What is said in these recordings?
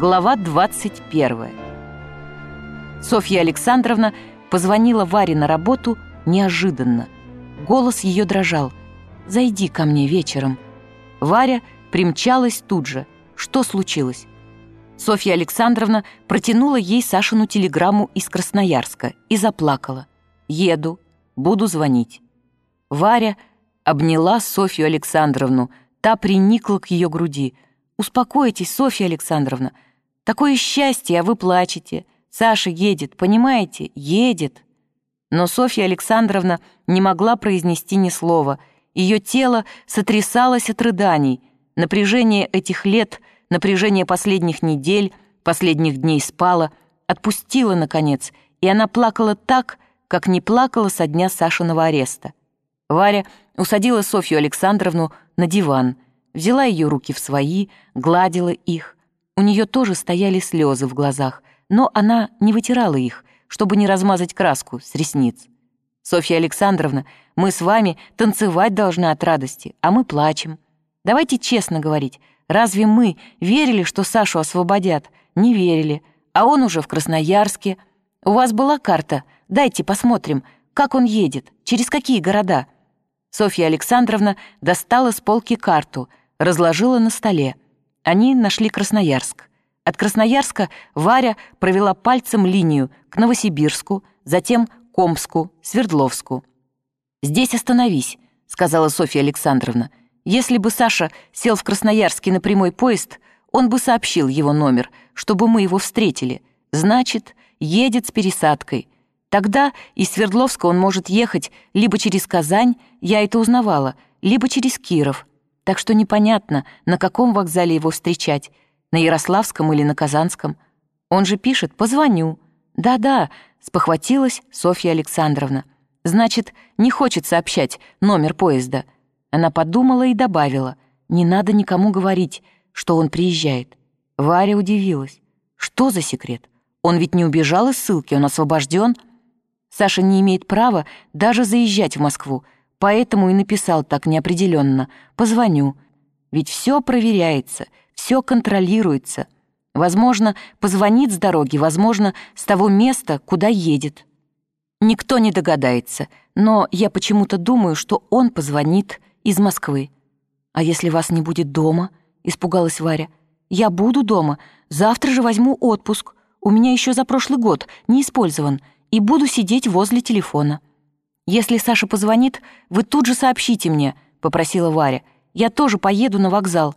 Глава 21. Софья Александровна позвонила Варе на работу неожиданно. Голос ее дрожал. «Зайди ко мне вечером». Варя примчалась тут же. Что случилось? Софья Александровна протянула ей Сашину телеграмму из Красноярска и заплакала. «Еду, буду звонить». Варя обняла Софью Александровну, та приникла к ее груди – Успокойтесь, Софья Александровна. Такое счастье, а вы плачете. Саша едет, понимаете? Едет. Но Софья Александровна не могла произнести ни слова. Ее тело сотрясалось от рыданий. Напряжение этих лет, напряжение последних недель, последних дней спало, отпустило, наконец, и она плакала так, как не плакала со дня Сашиного ареста. Варя усадила Софью Александровну на диван — взяла ее руки в свои, гладила их. У нее тоже стояли слезы в глазах, но она не вытирала их, чтобы не размазать краску с ресниц. «Софья Александровна, мы с вами танцевать должны от радости, а мы плачем. Давайте честно говорить, разве мы верили, что Сашу освободят? Не верили. А он уже в Красноярске. У вас была карта? Дайте посмотрим, как он едет, через какие города?» Софья Александровна достала с полки карту — разложила на столе. Они нашли Красноярск. От Красноярска Варя провела пальцем линию к Новосибирску, затем к Омску, Свердловску. «Здесь остановись», — сказала Софья Александровна. «Если бы Саша сел в Красноярске на прямой поезд, он бы сообщил его номер, чтобы мы его встретили. Значит, едет с пересадкой. Тогда из Свердловска он может ехать либо через Казань, я это узнавала, либо через Киров, так что непонятно, на каком вокзале его встречать, на Ярославском или на Казанском. Он же пишет «позвоню». «Да-да», — спохватилась Софья Александровна. «Значит, не хочет сообщать номер поезда». Она подумала и добавила, «Не надо никому говорить, что он приезжает». Варя удивилась. «Что за секрет? Он ведь не убежал из ссылки, он освобожден. Саша не имеет права даже заезжать в Москву, Поэтому и написал так неопределенно. «Позвоню». Ведь все проверяется, все контролируется. Возможно, позвонит с дороги, возможно, с того места, куда едет. Никто не догадается, но я почему-то думаю, что он позвонит из Москвы. «А если вас не будет дома?» — испугалась Варя. «Я буду дома. Завтра же возьму отпуск. У меня еще за прошлый год не использован. И буду сидеть возле телефона». «Если Саша позвонит, вы тут же сообщите мне», — попросила Варя. «Я тоже поеду на вокзал».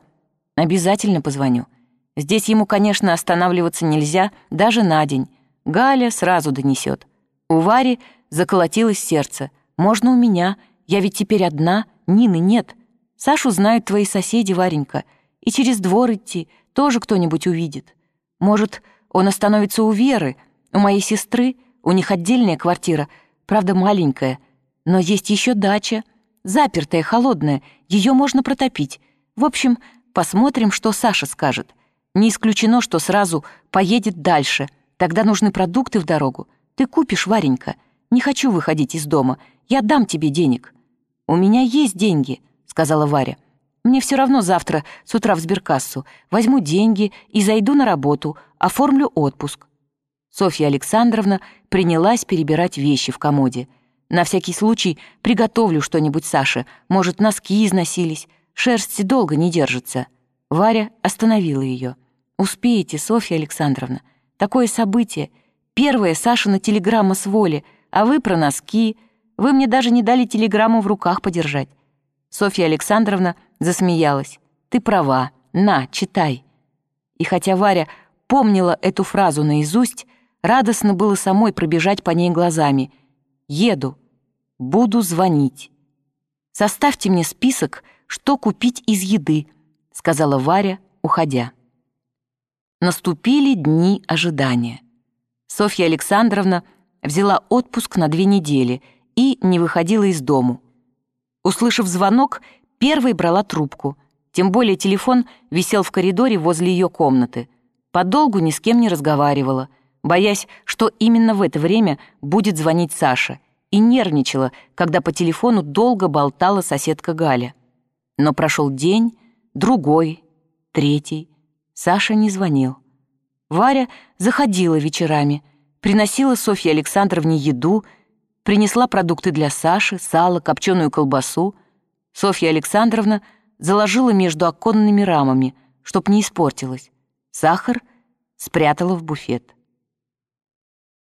«Обязательно позвоню. Здесь ему, конечно, останавливаться нельзя, даже на день. Галя сразу донесет. У Вари заколотилось сердце. «Можно у меня? Я ведь теперь одна, Нины нет. Сашу знают твои соседи, Варенька. И через двор идти тоже кто-нибудь увидит. Может, он остановится у Веры, у моей сестры, у них отдельная квартира — правда маленькая, но есть еще дача, запертая, холодная, ее можно протопить. В общем, посмотрим, что Саша скажет. Не исключено, что сразу поедет дальше, тогда нужны продукты в дорогу. Ты купишь, Варенька. Не хочу выходить из дома, я дам тебе денег». «У меня есть деньги», — сказала Варя. «Мне все равно завтра с утра в сберкассу. Возьму деньги и зайду на работу, оформлю отпуск. Софья Александровна принялась перебирать вещи в комоде. «На всякий случай приготовлю что-нибудь Саше. Может, носки износились. Шерсть долго не держится». Варя остановила ее. «Успеете, Софья Александровна. Такое событие. Первая Сашина телеграмма с воли, а вы про носки. Вы мне даже не дали телеграмму в руках подержать». Софья Александровна засмеялась. «Ты права. На, читай». И хотя Варя помнила эту фразу наизусть, Радостно было самой пробежать по ней глазами. «Еду. Буду звонить. Составьте мне список, что купить из еды», — сказала Варя, уходя. Наступили дни ожидания. Софья Александровна взяла отпуск на две недели и не выходила из дому. Услышав звонок, первой брала трубку, тем более телефон висел в коридоре возле ее комнаты. Подолгу ни с кем не разговаривала — боясь, что именно в это время будет звонить Саша, и нервничала, когда по телефону долго болтала соседка Галя. Но прошел день, другой, третий. Саша не звонил. Варя заходила вечерами, приносила Софье Александровне еду, принесла продукты для Саши, сало, копченую колбасу. Софья Александровна заложила между оконными рамами, чтоб не испортилось. Сахар спрятала в буфет.